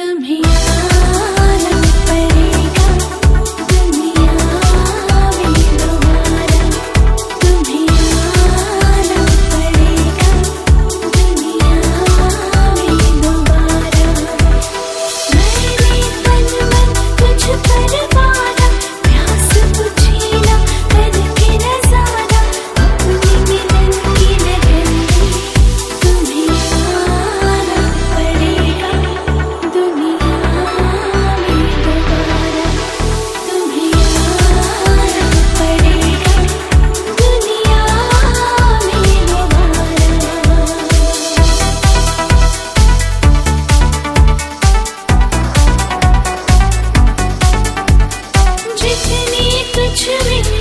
Come here. to.